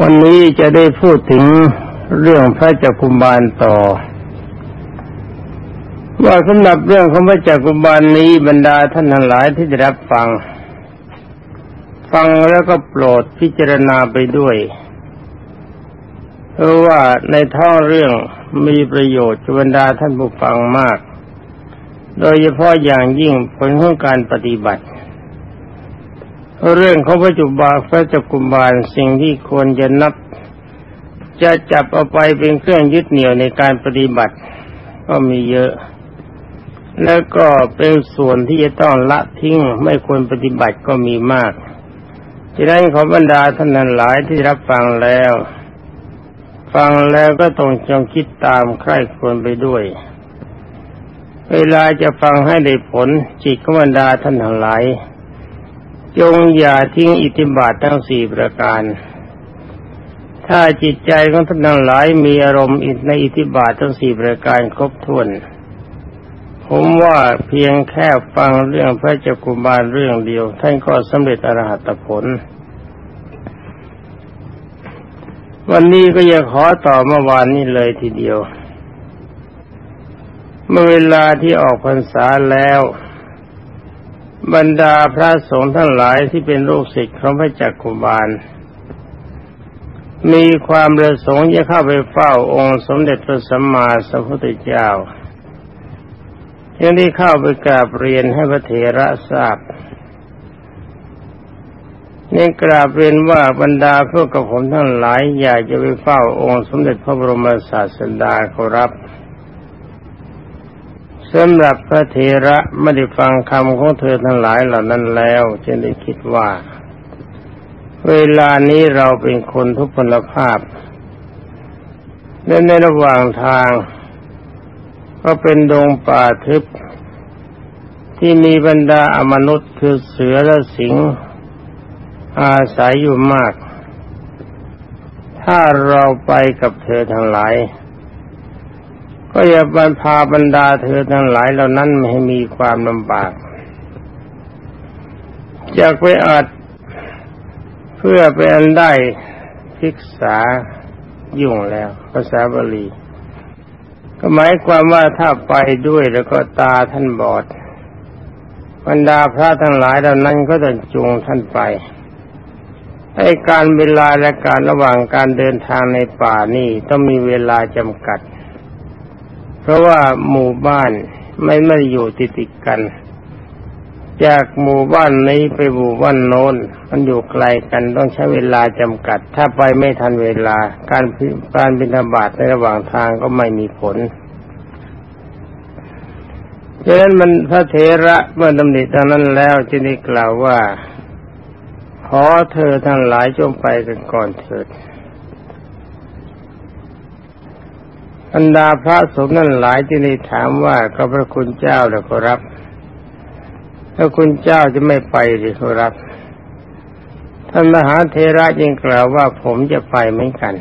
วันนี้จะได้พูดถึงเรื่องพระจักกุมารต่อ ว่าสำหรับเรื่องของพระจักกุมารนี้บรรดาท่านทั้งหลายที่ได้รับฟัง ฟังแล้วก็โปรดพิจารณาไปด้วย เพราะว่าในท่อเรื่องมีประโยชน์บรรดาท่านผู้ฟังมาก โดยเฉพาะอย่างยิ่งผลของการปฏิบัติ เรื่องของพระจุบาพระจักกุมบารสิ่งที่ควรจะนับ จะจับเอาไปเป็นเครื่องยึดเหนี่ยวในการปฏิบัติ ก็มีเยอะ แล้วก็เป็นส่วนที่จะต้องละทิ้งไม่ควรปฏิบัติก็มีมากฉะนั้นขอบรรดาท่านนั้นหลายที่รับฟังแล้ว ฟังแล้วก็ต้องจงคิดตามใคร่ควรไปด้วย เวลาจะฟังให้ได้ผลจิตขบรรดาท่านทั้งหลาย จงอย่าทิ้งอิทธิบาททั้งสี่ประการ ถ้าจิตใจของท่านทั้งหลายมีอารมณ์ในอิทธิบาททั้งสี่ประการครบถ้วน ผมว่าเพียงแค่ฟังเรื่องพระเจ้ากุมารเรื่องเดียว ท่านก็สำเร็จอรหัตผล วันนี้ก็อยากขอต่อเมื่อวานนี้เลยทีเดียว เมื่อเวลาที่ออกพรรษาแล้ว บรรดาพระสงฆ์ทั้งหลายที่เป็นลูกศิษย์ของพระจักกุบาล มีความประสงค์จะเข้าไปเฝ้าองค์สมเด็จพระสัมมาสัมพุทธเจ้ายังได้เข้าไปกราบเรียนให้พระเถระทราบนี่กราบเรียนว่าบรรดาพวกกับผมทั้งหลายอยากจะไปเฝ้าองค์สมเด็จพระบรมศาสดาขอรับ สำหรับพระเทระไม่ได้ฟังคำของเธอทั้งหลายเหล่านั้นแล้วจึงได้คิดว่า เวลานี้เราเป็นคนทุพพลภาพและในระหว่างทาง ก็เป็นดงป่าทึบ ที่มีบรรดาอมนุษย์คือเสือและสิง อาศัยอยู่มาก ถ้าเราไปกับเธอทั้งหลาย ก็อย่าบันพาบรรดาเธอทั้งหลายเหล่านั้นไม่ให้มีความลำบากอยากไปอัดเพื่อไปอันได้ศึกษายุ่งแล้วภาษาบาลีก็หมายความว่าถ้าไปด้วยแล้วก็ตาท่านบอดบรรดาพระทั้งหลายเหล่านั้นก็จะจูงท่านไปให้การเวลาและการระหว่างการเดินทางในป่านี่ต้องมีเวลาจำกัด เพราะว่าหมู่บ้านไม่ไม่อยู่ติดติดกัน จากหมู่บ้านนี้ไปหมู่บ้านโน้น มันอยู่ไกลกันต้องใช้เวลาจำกัด ถ้าไปไม่ทันเวลา การการบินธบาตในระหว่างทางก็ไม่มีผลดังนั้นมันพระเถระเมื่อดำริดังนั้นแล้วจึงได้กล่าวว่า ขอเธอทั้งหลายจงไปกันก่อนเถิด บรรดาพระสงฆ์นั่นหลายที่ได้ถามว่าก็พระคุณเจ้าแล้วก็รับถ้าคุณเจ้าจะไม่ไปหรือก็รับท่านมหาเทระยังกล่าวว่าผมจะไปเหมือนกัน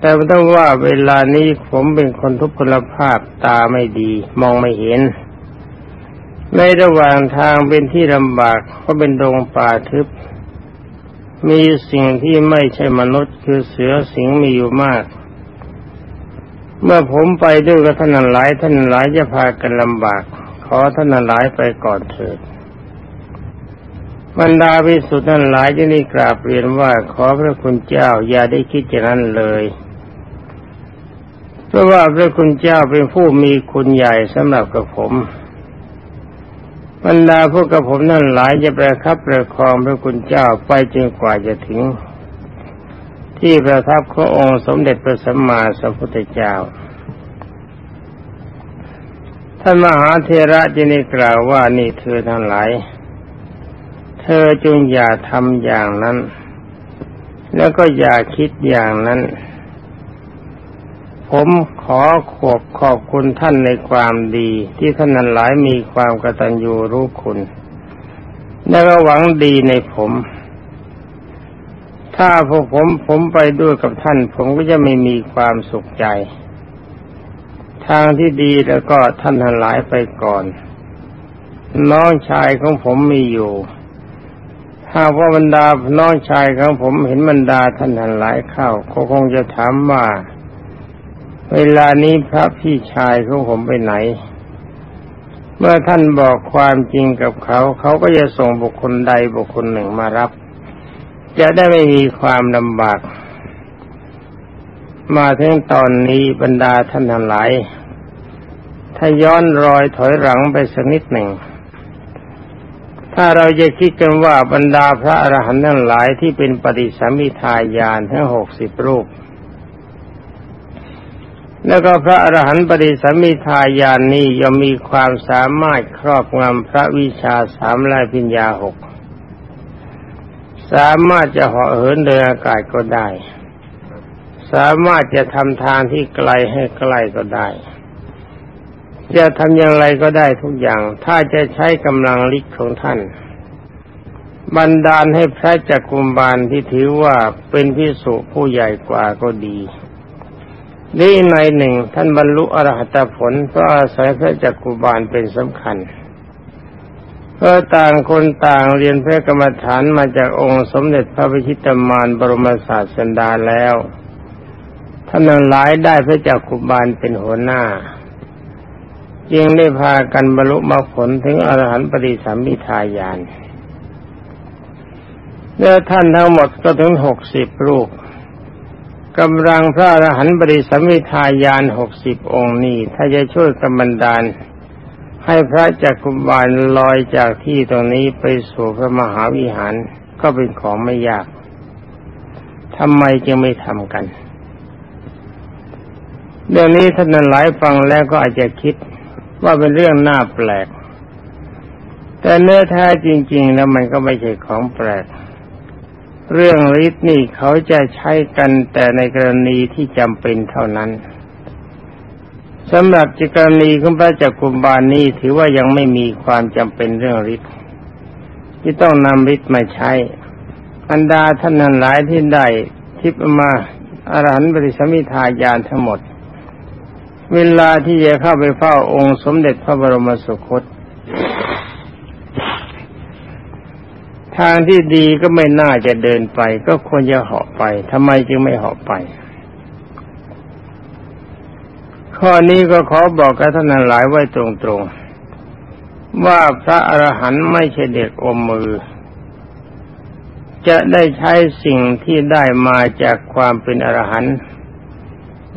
แต่ต้องว่าเวลานี้ผมเป็นคนทุพพลภาพตาไม่ดี มองไม่เห็น ในระหว่างทางเป็นที่ลำบากเพราะเป็นดงป่าทึบ มีสิ่งที่ไม่ใช่มนุษย์คือเสือสิงมีอยู่มาก เมื่อผมไปด้วยกับท่านหลาย ท่านหลายจะพากันลำบาก ขอท่านหลายไปก่อนเถิดบรรดาพิสุทธิ์ท่านหลายจะนี่กราบเรียนว่าขอพระคุณเจ้าอย่าได้คิดอย่างนั้นเลย เพราะว่าพระคุณเจ้าเป็นผู้มีคุณใหญ่สำหรับกับผมบรรดาพวกกับผมนั่นหลายจะประคับประคองพระคุณเจ้าไปจนกว่าจะถึง ที่ประทับขององค์สมเด็จพระสัมมาสัมพุทธเจ้า ท่านมหาเทระจึงได้กล่าวว่านี่เธอทั้งหลาย เธอจงอย่าทำอย่างนั้น แล้วก็อย่าคิดอย่างนั้น ผมขอขอบขอบคุณท่านในความดีที่ท่านนั้นหลายมีความกตัญญูรู้คุณ และก็หวังดีในผม ถ้าพวกผมผมไปด้วยกับท่าน ผมก็จะไม่มีความสุขใจ ทางที่ดีแล้วก็ท่านทั้งหลายไปก่อน น้องชายของผมมีอยู่ถ้าว่าบรรดาน้องชายของผมเห็นบรรดาท่านทั้งหลายเข้าก็คงจะถามว่า เวลานี้พระพี่ชายของผมไปไหน เมื่อท่านบอกความจริงกับเขา เขาก็จะส่งบุคคลใดบุคคลหนึ่งมารับ จะได้ไม่มีความลำบาก มาถึงตอนนี้บรรดาท่านทั้งหลาย ถ้าย้อนรอยถอยหลังไปสักนิดหนึ่ง ถ้าเราจะคิดกันว่าบรรดาพระอรหันต์ทั้งหลายที่เป็นปฏิสัมมิทายานทั้งหกสิบรูป แล้วก็พระอรหันต์ปฏิสัมมิทายานนี้ย่อมมีความสามารถครอบงำพระวิชาสามลายพิญญาหก สามารถจะเหาะเหินเดินอากาศก็ได้ สามารถจะทำทางที่ไกลให้ใกล้ก็ได้ จะทำอย่างไรก็ได้ทุกอย่าง ถ้าจะใช้กำลังฤทธิ์ของท่าน บันดาลให้พระจักกุมบาลที่ถือว่าเป็นพิสุผู้ใหญ่กว่าก็ดีนี่ในหนึ่งท่านบรรลุอรหัตผลเพราะอาศัยพระจักกุบาลเป็นสำคัญ เพราะต่างคนต่างเรียนพระกรรมฐานมาจากองค์สมเด็จพระพิชิตมารบรมศาสดาแล้ว ท่านหลายได้พระจักกุบาลเป็นหัวหน้า จึงได้พากันบรรลุมรรคผลถึงอรหันต์ปฏิสัมมิทายานเมื่อท่านทั้งหมดก็ถึงหกสิบรูปกำลังพระอรหันต์ปฏิสัมมิทายานหกสิบองค์นี้ ถ้าจะช่วยกำบันดาล ให้พระจักกุบาลลอยจากที่ตรงนี้ไปสู่พระมหาวิหารก็เป็นของไม่ยากทำไมจึงไม่ทำกัน เรื่องนี้ท่านหลายฟังแล้วก็อาจจะคิดว่าเป็นเรื่องน่าแปลก แต่เนื้อแท้จริง ๆ แล้วมันก็ไม่ใช่ของแปลก เรื่องฤทธิ์นี่เขาจะใช้กันแต่ในกรณีที่จำเป็นเท่านั้น สำหรับจิกรณีของพระจักกุมบาลนี้ถือว่ายังไม่มีความจำเป็นเรื่องฤทธิ์ที่ต้องนำฤทธิ์มาใช้อันดาท่านนั้นหลายที่ได้ทิพมาอรหันต์ปฏิสมิทายานทั้งหมด เวลาที่จะเข้าไปเฝ้าองค์สมเด็จพระบรมสุคต ทางที่ดีก็ไม่น่าจะเดินไป ก็ควรจะเหาะไปทำไมจึงไม่เหาะไป ข้อนี้ก็ขอบอกกับท่านหลายไว้ตรงๆ ว่าพระอรหันต์ไม่ใช่เด็กอมมือ จะได้ใช้สิ่งที่ได้มาจากความเป็นอรหันต์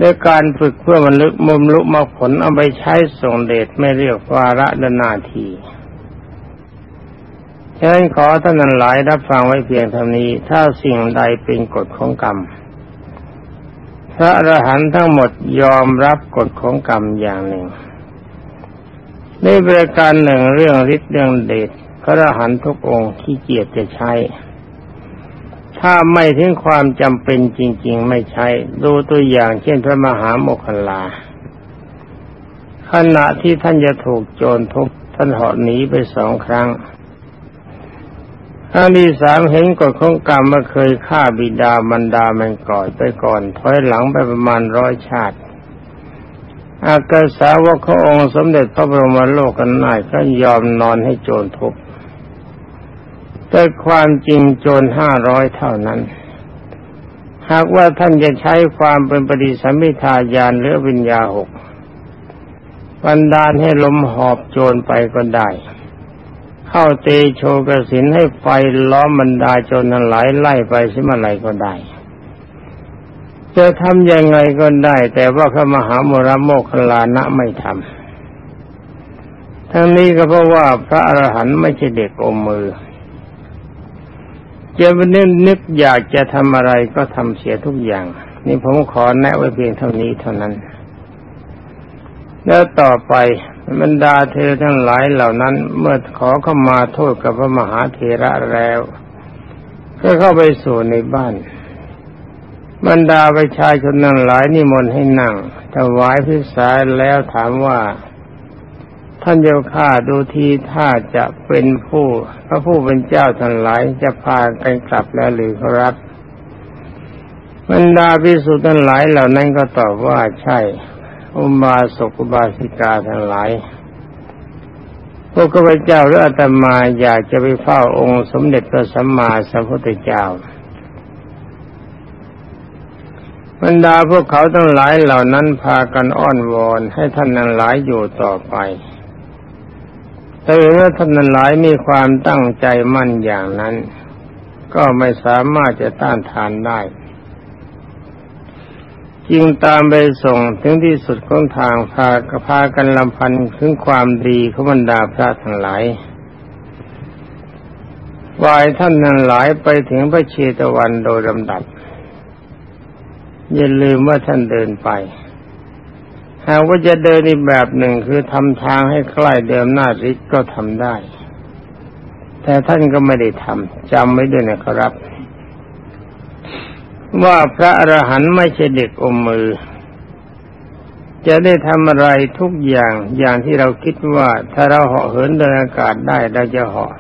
ด้วยการฝึกเพื่อมันลึกมุมลุมาผลเอาไปใช้ส่งเดชไม่เรียกวาระดนาทีฉะนั้นขอท่านนันหลายรับฟังไว้เพียงเท่านี้ ถ้าสิ่งใดเป็นกฎของกรรม พระอรหันต์ทั้งหมดยอมรับกฎของกรรมอย่างหนึ่งในบริการหนึ่งเรื่องฤทธิ์เรื่องเดชพระอรหันต์ทุกองค์ที่เกียรติจะใช้ ถ้าไม่ถึงความจำเป็นจริง ๆ ไม่ใช้ ดูตัวอย่างเช่นพระมหาโมคคลา ขณะที่ท่านจะถูกโจรทุบท่านเหาะหนีไปสองครั้ง ครั้งที่สามเห็นกฎของกรรมมาเคยฆ่าบิดาบรรดามันก่อนไปก่อน ถอยหลังไปประมาณร้อยชาติ อากาสาวกขององค์สมเด็จพระบรมโลกกันนายก็ยอมนอนให้โจรทุบแต่ความจริงโจรห้าร้อยเท่านั้น หากว่าท่านจะใช้ความเป็นปฏิสัมพิทายานหรือวิญญาหกบันดาลให้ลมหอบโจรไปก็ได้ เข้าเตโชกสินให้ไฟล้อมบรรดาจรนั้นไหลไล่ไปสิมาไหลก็ได้ จะทำยังไงก็ได้ แต่ว่าพระมหาโมรโมคลานะไม่ทำทั้งนี้ก็เพราะว่าพระอรหันต์ไม่ใช่เด็กอมมือจะนึกนึกอยากจะทำอะไรก็ทำเสียทุกอย่าง นี่ผมขอแนะไว้เพียงเท่านี้เท่านั้น แล้วต่อไป บรรดาเธอทั้งหลายเหล่านั้น เมื่อขอเข้ามาโทษกับพระมหาเทระแล้ว ก็เข้าไปสู่ในบ้าน บรรดาประชาชนทั้งหลายนิมนต์ให้นั่งถวายพิสายแล้วถามว่า ท่านเจ้าข้าดูทีถ้าจะเป็นผู้พระผู้เป็นเจ้าทั้งหลายจะพากันกลับแล้วหรือครับบรรดาพิสุทั้งหลายเหล่านั้นก็ตอบว่าใช่ อุบาสกุบาสิกาทั้งหลาย พวกข้าพเจ้าหรืออาตมาอยากจะไปเฝ้าองค์สมเด็จพระสัมมาสัมพุทธเจ้าบรรดาพวกเขาทั้งหลายเหล่านั้นพากันอ้อนวอนให้ท่านนั้นหลายอยู่ต่อไปแต่เมื่อท่านนั้นหลายมีความตั้งใจมั่นอย่างนั้น ก็ไม่สามารถจะต้านทานได้ จึงตามไปส่งถึงที่สุดของทางพากพากันลำพันถึงความดีของบรรดาพระทั้งหลายวายท่านนั้นหลายไปถึงพระเชตวันโดยลำดับ อย่าลืมว่าท่านเดินไป หากว่าจะเดินอีกแบบหนึ่งคือทำทางให้ใกล้เดิมหน้าริกก็ทำได้ แต่ท่านก็ไม่ได้ทำจำไว้ด้วยนะครับ ว่าพระอรหันต์ไม่ใช่เด็กอมมือ จะได้ทำอะไรทุกอย่างอย่างที่เราคิดว่าถ้าเราเหาะเหินเดินอากาศได้เราจะเหาะ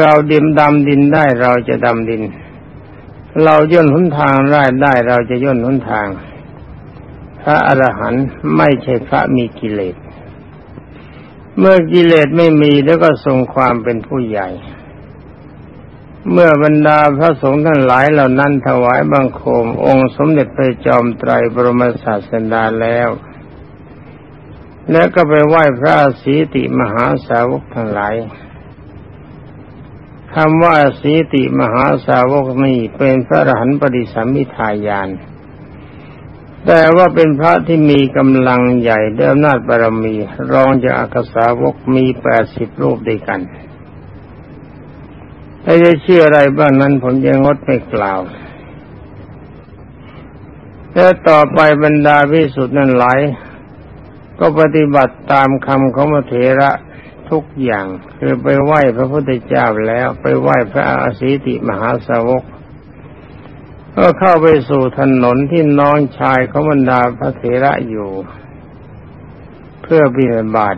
เราดิมดำดินได้เราจะดำดิน เราย่นหนทางได้ได้เราจะย่นหนทาง พระอรหันต์ไม่ใช่พระมีกิเลส เมื่อกิเลสไม่มีแล้วก็ทรงความเป็นผู้ใหญ่ เมื่อบรรดาพระสงฆ์ทั้งหลายเหล่านั้นถวายบังคม องค์สมเด็จพระจอมไตรบรมศาสดาแล้ว แล้วก็ไปไหว้พระสีติมหาสาวกทั้งหลายคำว่าสีติมหาสาวกนี้เป็นพระอรหันต์ปฏิสัมมิทายาน แต่ว่าเป็นพระที่มีกำลังใหญ่เดิมนาจบารมี รองจากอักษาวกมีแปดสิบรูปด้วยกัน ถ้จะเชื่ออะไรบ้างนั้นผมจะงงดไม่กล่าวแล้วต่อไปบรรดาพิสุทธิ์นั้นหลาย ก็ปฏิบัติตามคำของมเถระทุกอย่าง คือไปไหว้พระพุทธเจ้าแล้วไปไหว้พระอาศิติมหาสาวก ก็เข้าไปสู่ถนนที่น้องชายของบรรดาพระเถระอยู่ เพื่อบิณฑบาต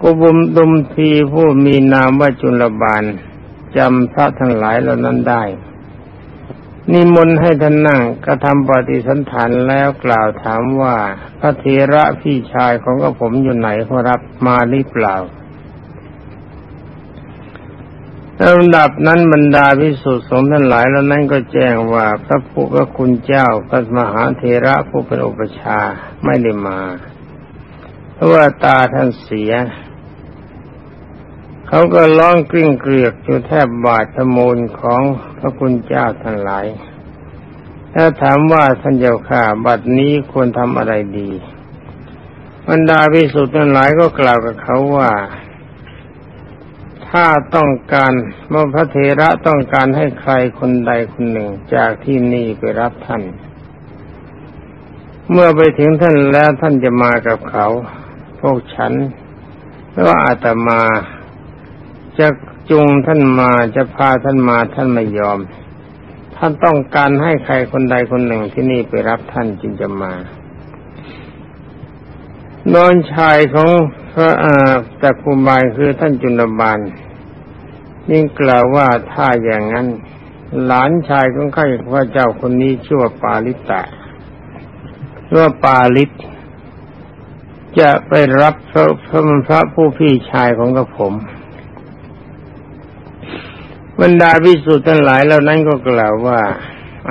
กุบุมดุมทีผู้มีนามว่าจุลบาล จำพระทั้งหลายเหล่านั้นได้ นิมนต์ให้ท่านนั่งกระทำปฏิสันฐานแล้วกล่าวถามว่า พระเทระพี่ชายของกระผมอยู่ไหนขอรับมาหรือเปล่าลำดับนั้นบรรดาพิสุทธิ์สงฆ์ท่านหลายแล้วนั้นก็แจ้งว่าพระผู้พระคุณเจ้าพระมหาเทระผู้เป็นอุปชาไม่ได้มา เพราะว่าตาท่านเสีย เขาก็ร้องกริ้งเกลียกอยู่แทบบาดทมูลของพระคุณเจ้าทั้งหลาย ถ้าถามว่าท่านเจ้าข้าบัดนี้ควรทำอะไรดีบรรดาพิสุทธิ์ทั้งหลายก็กล่าวกับเขาว่า ถ้าต้องการเมื่อพระเทระต้องการให้ใครคนใดคนหนึ่งจากที่นี่ไปรับท่าน เมื่อไปถึงท่านแล้วท่านจะมากับเขา พวกฉันหรือว่าอาตมา จะจูงท่านมาจะพาท่านมาท่านไม่ยอม ท่านต้องการให้ใครคนใดคนหนึ่งที่นี่ไปรับท่านจึงจะมานอนชายของพระอาจากคุบายคือท่านจุลบาลยิ่งกล่าวว่าถ้าอย่างนั้น หลานชายของข้าพระเจ้าคนนี้ชื่อว่าปาลิตะชื่อว่าปาลิตจะไปรับพระพระผู้พี่ชายของกระผม บรรดาพิสุทธ์ทั้งหลายเหล่านั้นก็กล่าวว่า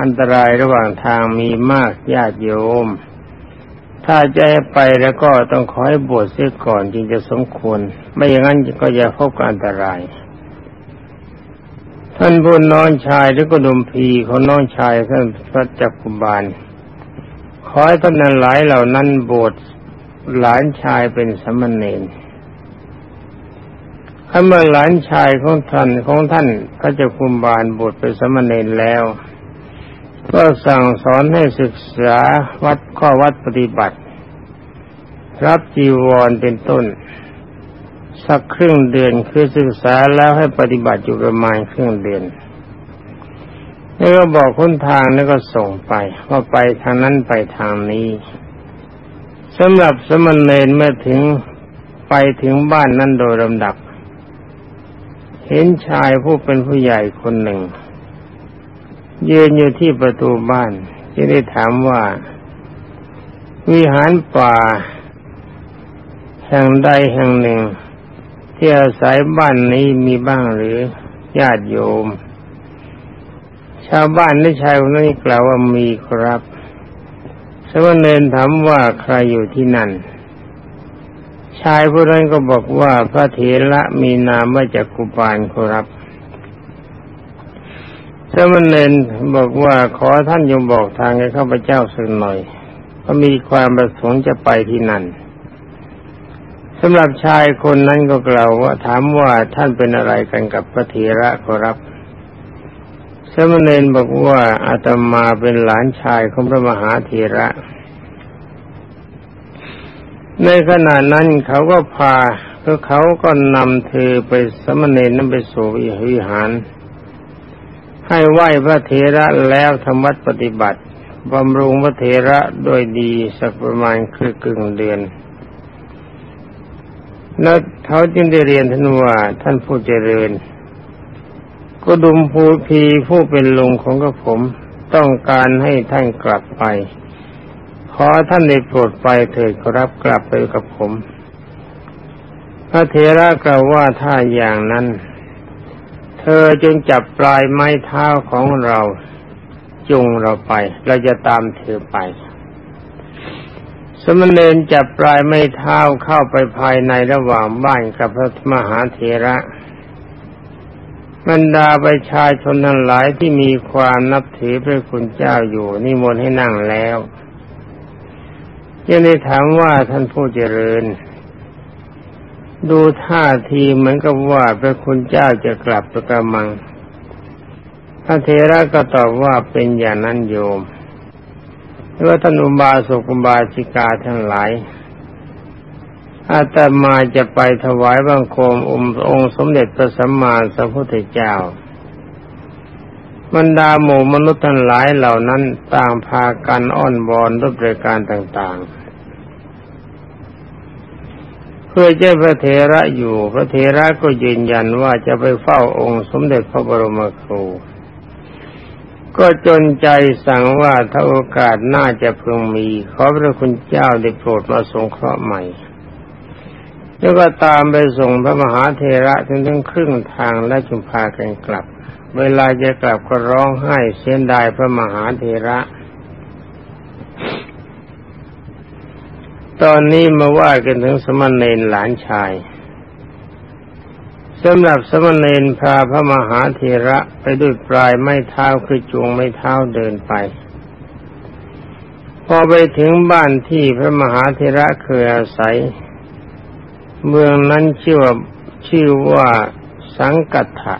อันตรายระหว่างทางมีมากญาติโยม ถ้าจะไปแล้วก็ต้องขอให้บวชเสียก่อนจึงจะสมควร ไม่อย่างนั้นก็จะพบกับอันตราย ท่านพูดน้องชายหรือกุดุมพีของน้องชายท่านพระจักกุบาลขอให้ท่านนันหลายเหล่านั้นบวชหลานชายเป็นสมณเณร ถ้าเมื่อหลานชายของท่านของท่านพระเจ้าคุมบาลบทเป็นสมณเณรแล้ว ก็สั่งสอนให้ศึกษาวัดข้อวัดปฏิบัติ รับจีวรเป็นต้น สักครึ่งเดือนคือศึกษาแล้วให้ปฏิบัติอยู่ประมาณครึ่งเดือนแล้วก็บอกคนทางแล้วก็ส่งไปว่าไปทางนั้นไปทางนี้สำหรับสมณเณรเมื่อถึงไปถึงบ้านนั้นโดยลำดับ เห็นชายผู้เป็นผู้ใหญ่คนหนึ่ง ยืนอยู่ที่ประตูบ้านจึงได้ถามว่า วิหารป่า แห่งใดแห่งหนึ่ง ที่อาศัยบ้านนี้มีบ้างหรือญาติโยม ชาวบ้านในชายคนนี้กล่าวว่ามีครับสมณเณรถามว่าใครอยู่ที่นั่น ชายผู้นั้นก็บอกว่าพระเถระมีนามว่าจักกุบาลครับสมณเณรบอกว่าขอท่านยมบอกทางให้ข้าพเจ้าสักหน่อยเพราะมีความประสงค์จะไปที่นั่นสำหรับชายคนนั้นก็กล่าวว่าถามว่าท่านเป็นอะไรกันกับพระเถระขอรับ สมณเณรบอกว่าอาตมาเป็นหลานชายของพระมหาเถระ ในขณะนั้นเขาก็พาก็เขาก็นำเธอไปสมณเณรนั้นไปสู่วิหาร ให้ไหว้พระเถระแล้วทำวัดปฏิบัติบำรุงพระเถระโดยดีสักประมาณคือกึ่งเดือน แล้วเขาจึงได้เรียนท่านว่าท่านผู้เจริญ ก็ดุมภูพีผู้เป็นลุงของกระผมต้องการให้ท่านกลับไป อท่านได้โปรดไปเถิดรับกลับไปกับผม พระเทระกล่าวว่าถ้าอย่างนั้น เธอจึงจับปลายไม้เท้าของเรา จุงเราไป เราจะตามเธอไป สมณเณรจับปลายไม้เท้าเข้าไปภายในระหว่างบ้านกับพระมหาเถระบรรดาประชาชนทั้งหลายที่มีความนับถือพระคุณเจ้าอยู่นิมนต์ให้นั่งแล้ว ยังได้ถามว่าท่านผู้เจริญ ดูท่าทีเหมือนกับว่าพระคุณเจ้าจะกลับประกำมัง พระเทระก็ตอบว่าเป็นอย่างนั้นโยมว่าท่านอุบาสกอุบาสิกาทั้งหลายอาตมาจะไปถวายบังคมองค์องค์สมเด็จพระสัมมาสัมพุทธเจ้า บรรดาหมู่มนุษย์ทั้งหลายเหล่านั้นต่างพากันอ้อนบอนด้วยประการต่างๆ เพื่อเจ้าพระเทระอยู่ พระเทระก็ยืนยันว่าจะไปเฝ้าองค์สมเด็จพระบรมครู ก็จนใจสั่งว่าถ้าโอกาสน่าจะพึงมี ขอพระคุณเจ้าได้โปรดมาสงเคราะห์ใหม่แล้วก็ตามไปส่งพระมหาเทระถึงถึงครึ่งทางและจุมพากันกลับ เวลาจะกลับก็ร้องไห้เสียดายพระมหาเทระ ตอนนี้มาว่ากันถึงสมณเณรหลานชายสำหรับสมณเณรพาพระมหาเถระไปด้วยปลายไม้เท้าคือจูงไม้เท้าเดินไป พอไปถึงบ้านที่พระมหาเถระเคยอาศัย เมืองนั้นชื่อว่าชื่อว่าสังกัตถะ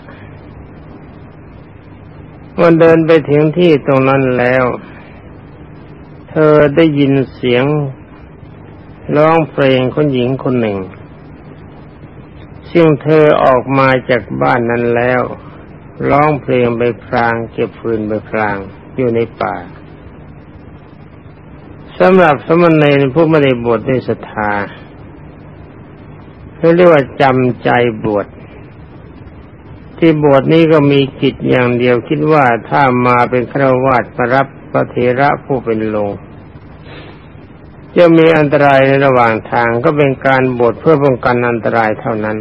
เมื่อเดินไปถึงที่ตรงนั้นแล้ว เธอได้ยินเสียง ร้องเพลงคนหญิงคนหนึ่ง ซึ่งเธอออกมาจากบ้านนั้นแล้วร้องเพลงไปพราง เก็บฟืนไปพรางอยู่ในป่าสำหรับสมณเณรผู้ไม่ได้บวชในศรัทธาเรียกว่าจำใจบวชที่บวชนี้ก็มีกิจอย่างเดียวคิดว่าถ้ามาเป็นฆราวาสมารับพระเถระผู้เป็นลง จะมีอันตรายในระหว่างทางก็เป็นการบวชเพื่อป้องกันอันตรายเท่านั้น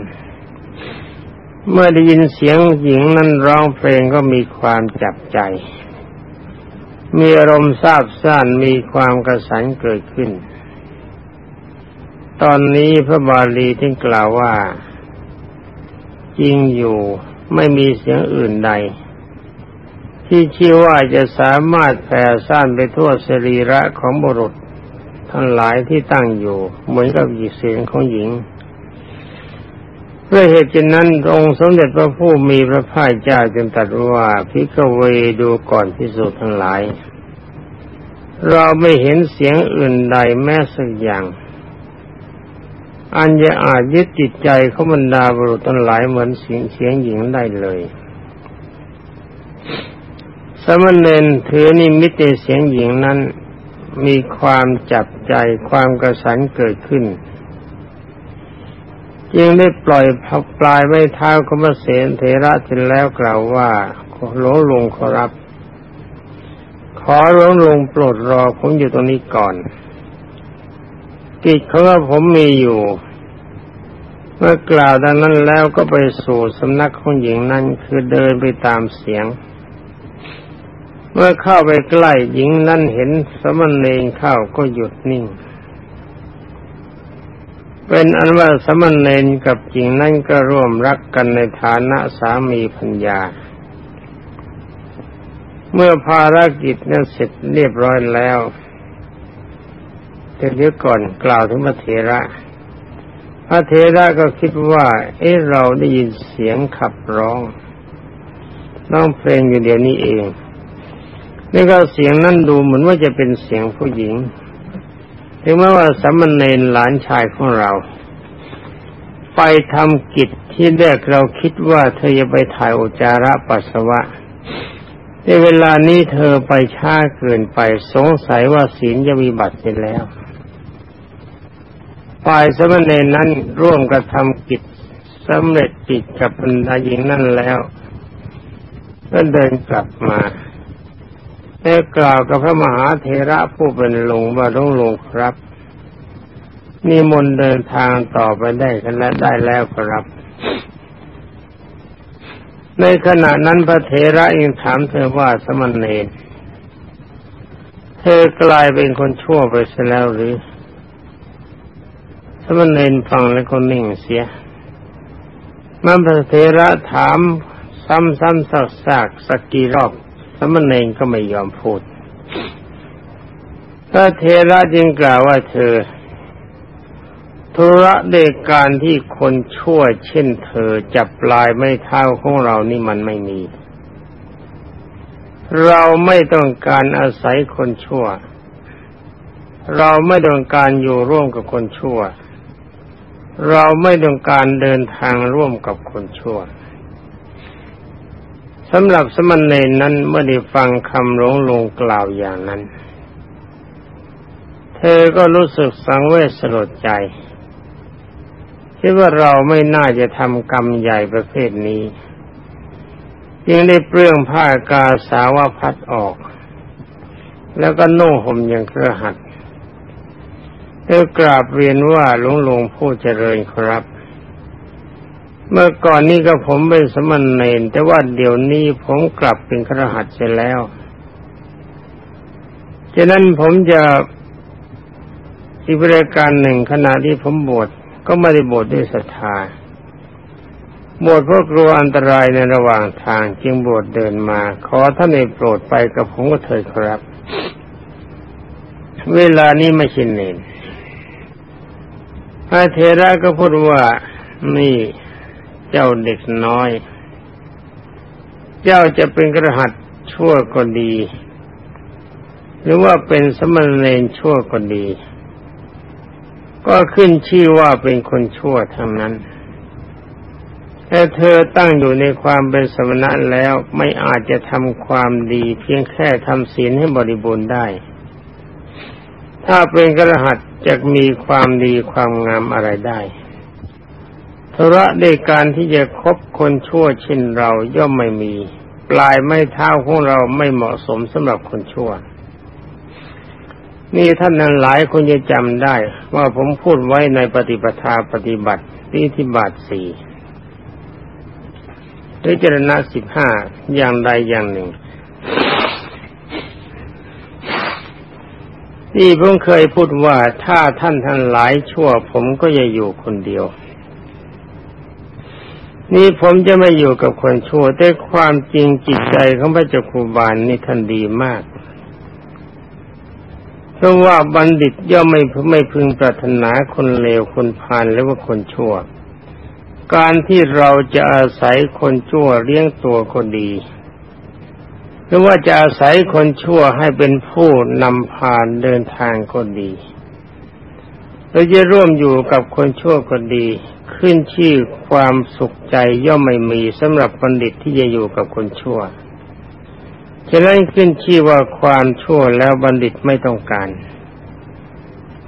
เมื่อได้ยินเสียงหญิงนั้นร้องเพลงก็มีความจับใจ มีอารมณ์ซาบซ่านมีความกระสันเกิดขึ้น ตอนนี้พระบาลีที่กล่าวว่า จริงอยู่ไม่มีเสียงอื่นใดที่ชื่อว่าจะสามารถแผ่ซ่านไปทั่วสรีระของบุรุษ ทั้งหลายที่ตั้งอยู่เหมือนกับหญิงเสียงของหญิงเพื่อเหตุนั้นองค์สมเด็จพระผู้มีพระภาคเจ้าจึงตรัสว่าพิกเวดูก่อนพิสุทั้งหลาย เราไม่เห็นเสียงอื่นใดแม้สักอย่าง อันจะอาจยึดจิตใจเขาบรรดาบุรุษทั้งหลายเหมือนเสียงเสียงหญิงได้เลยสมณเณรถือนิมิตในเสียงหญิงนั้น มีความจับใจความกระสันเกิดขึ้นจึงได้ปล่อยพักปลายไม้เท้าขมเสนเทระเสร็จแล้วกล่าวว่าหลวงลุงขอรับ ขอหลวงลุงโปรดรอผมอยู่ตรงนี้ก่อน กิจของผมมีอยู่ เมื่อกล่าวดังนั้นแล้วก็ไปสู่สำนักของหญิงนั้นคือเดินไปตามเสียง เมื่อเข้าไปใกล้หญิงนั้นเห็นสมณเณรเข้าก็หยุดนิ่ง เป็นอันว่าสมณเณรกับหญิงนั้นก็ร่วมรักกันในฐานะสามีพัญญา เมื่อภารกิจนั้นเสร็จเรียบร้อยแล้วเดี๋ยวก่อนกล่าวถึงพระเถระ พระเทระก็คิดว่า เอ๊ะเราได้ยินเสียงขับร้อง น้องเพลงอยู่เดี๋ยวนี้เอง นี่ก็เสียงนั่นดูเหมือนว่าจะเป็นเสียงผู้หญิง ถึงแม้ว่าสามเณรหลานชายของเรา ไปทำกิจที่แรกเราคิดว่าเธอจะไปถ่ายอุจาระปัสสาวะในเวลานี้เธอไปช้าเกินไปสงสัยว่าศีลจะมีบัตรไปแล้วฝ่ายสมณเณรนั้นร่วมกระทำกิจสำเร็จกิจกับบรรดาหญิงนั่นแล้ว ก็เดินกลับมา ได้กล่าวกับพระมหาเทระผู้เป็นหลวงว่าต้องลงครับนิมนเดินทางต่อไปได้กันแล้วได้แล้วครับ ในขณะนั้นพระเทระยังถามเธอว่าสมณเณรเธอกลายเป็นคนชั่วไปเสียแล้วหรือสมณเณรฟังแล้วก็นิ่งเสียมันพระเทระถามซ้ำๆซักๆสักกี่รอบ สมณเณรก็ไม่ยอมพูดพระเทระจึงกล่าวว่าเธอธุระเดการที่คนชั่วเช่นเธอจับปลายไม่เท้าของเรานี่มันไม่มี เราไม่ต้องการอาศัยคนชั่ว เราไม่ต้องการอยู่ร่วมกับคนชั่ว เราไม่ต้องการเดินทางร่วมกับคนชั่ว สำหรับสมณเณรนั้นเมื่อได้ฟังคำหลงลงกล่าวอย่างนั้น เธอก็รู้สึกสังเวชสลดใจคิดว่าเราไม่น่าจะทำกรรมใหญ่ประเภทนี้ยังได้เปลื้องผ้ากาสาวพัดออก แล้วก็นุ่งห่มอย่างเครือหัดเธอกราบเรียนว่าหลวงลงผู้เจริญครับ เมื่อก่อนนี้ก็ผมเป็นสมณเณรแต่ว่าเดี๋ยวนี้ผมกลับเป็นครหัสเสียแล้วฉะนั้นผมจะอีกบริการหนึ่งขณะที่ผมบวชก็ไม่ได้บวชดด้วยศรัทธาบวชเพราะกลัวอันตรายในระหว่างทางจึงบวชเดินมา ขอท่านในโปรดไปกับผมก็เถิดครับ เวลานี้ไม่ชินเนรพระเทระก็พูดว่านี่ เจ้าเด็กน้อย เจ้าจะเป็นกระหัตชั่วก็ดี หรือว่าเป็นสมณเณรชั่วก็ดี ก็ขึ้นชื่อว่าเป็นคนชั่วทั้งนั้นแต่เธอตั้งอยู่ในความเป็นสมณะแล้วไม่อาจจะทำความดี เพียงแค่ทำศีลให้บริบูรณ์ได้ ถ้าเป็นกระหัตจะมีความดีความงามอะไรได้ ระในการที่จะคบคนชั่วเช่นเราย่อมไม่มี ปลายไม่เท้าของเราไม่เหมาะสมสำหรับคนชั่ว นี่ท่านนั้นหลายคนจะจำได้ ว่าผมพูดไว้ในปฏิปทาปฏิบัติที่ที่บาทสี่ด้วยจรณะสิบห้าอย่างใดอย่างหนึ่งที่ผมเคยพูดว่าถ้าท่านท่านหลายชั่ว ผมก็จะอยู่คนเดียว นี่ผมจะไม่อยู่กับคนชั่วแต่ความจริงจิตใจของพระเจ้าคูบาลนี่ท่านดีมากเพราะว่าบัณฑิตย่อมไม่ไม่พึงปรารถนาคนเลวคนพาลหรือว่าคนชั่ว การที่เราจะอาศัยคนชั่วเลี้ยงตัวคนดี หรือว่าจะอาศัยคนชั่วให้เป็นผู้นำพาเดินทางก็ดีเราจะร่วมอยู่กับคนชั่วก็ดี ขึ้นชื่อความสุขใจย่อมไม่มีสำหรับบัณฑิตที่จะอยู่กับคนชั่วฉะนั้นขึ้นชื่อว่าความชั่วแล้วบัณฑิตไม่ต้องการ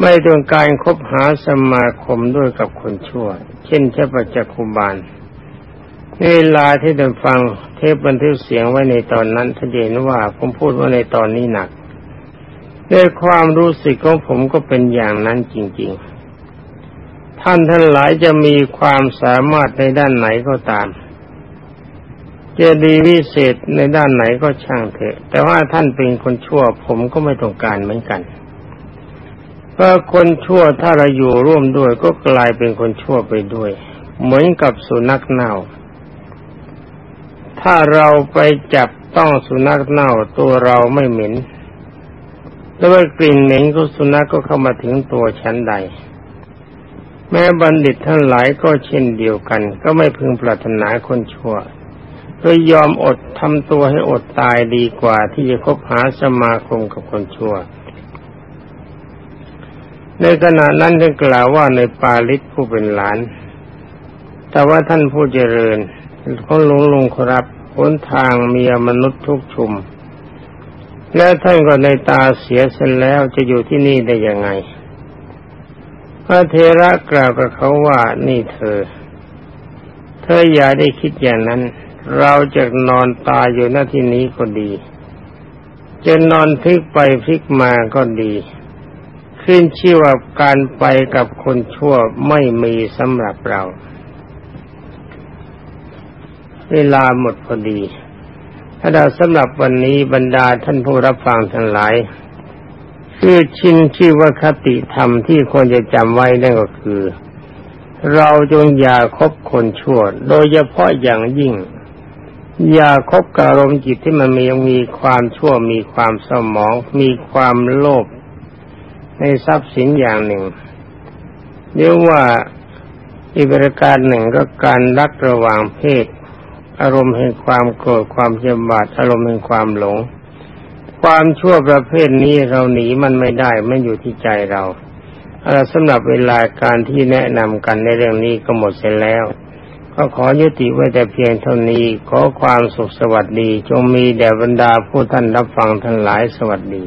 ไม่ต้องการคบหาสมาคมด้วยกับคนชั่ว เช่นเจ้าปัจจคุบาลเวลาที่ท่านฟังเทปบันทึกเสียงไว้ในตอนนั้นท่านเห็นว่าผมพูดว่าในตอนนี้หนักในความรู้สึกของผมก็เป็นอย่างนั้นจริง ๆ ท่านทั้งหลายจะมีความสามารถในด้านไหนก็ตาม จะดีวิเศษในด้านไหนก็ช่างเถอะ แต่ว่าท่านเป็นคนชั่ว ผมก็ไม่ต้องการเหมือนกันเพราะคนชั่วถ้าเราอยู่ร่วมด้วยก็กลายเป็นคนชั่วไปด้วย เหมือนกับสุนัขเน่า ถ้าเราไปจับต้องสุนัขเน่าตัวเราไม่เหม็นแต่ว่ากลิ่นเหม็นของสุนัขก็เข้ามาถึงตัวฉันใด แม้บัณฑิตทั้งหลายก็เช่นเดียวกัน ก็ไม่พึงปรารถนาคนชั่วก็ยอมอดทำตัวให้อดตายดีกว่าที่จะคบหาสมาคมกับคนชั่ว ในขณะนั้นท่านกล่าวว่าในปาลิศผู้เป็นหลาน แต่ว่าท่านผู้เจริญเขาหลงลงครับหนทางมีมนุษย์ทุกชุม และท่านก็ในตาเสียเส้นแล้วจะอยู่ที่นี่ได้ยังไง พระเทระกล่าวกับเขาว่านี่เธอ เธออย่าได้คิดอย่างนั้น เราจะนอนตายอยู่หน้าที่นี้ก็ดี จะนอนพลิกไปพลิกมาก็ดี ขึ้นชื่อว่าการไปกับคนชั่วไม่มีสำหรับเรา เวลาหมดพอดีถ้าเราสำหรับวันนี้บรรดาท่านผู้รับฟังทั้งหลาย คือชินชื่อว่าคติธรรมที่ควรจะจำไว้นั่นก็คือ เราจงอย่าคบคนชั่ว โดยเฉพาะอย่างยิ่ง อย่าคบกับอารมณ์จิตที่มันมีมีความชั่วมีความสมอง มีความโลภในทรัพย์สินอย่างหนึ่งเรียกว่าอีกประการหนึ่งก็การรักระหว่างเพศ อารมณ์แห่งความโกรธความเจ็บบาดอารมณ์แห่งความหลง ความชั่วประเภทนี้เราหนีมันไม่ได้ไม่อยู่ที่ใจเราสำหรับเวลาการที่แนะนำกันในเรื่องนี้ก็หมดเสร็จแล้ว ก็ขอยุติไว้แต่เพียงเท่านี้ขอความสุขสวัสดี จงมีแด่บรรดาผู้ท่านรับฟังทั้งหลายสวัสดี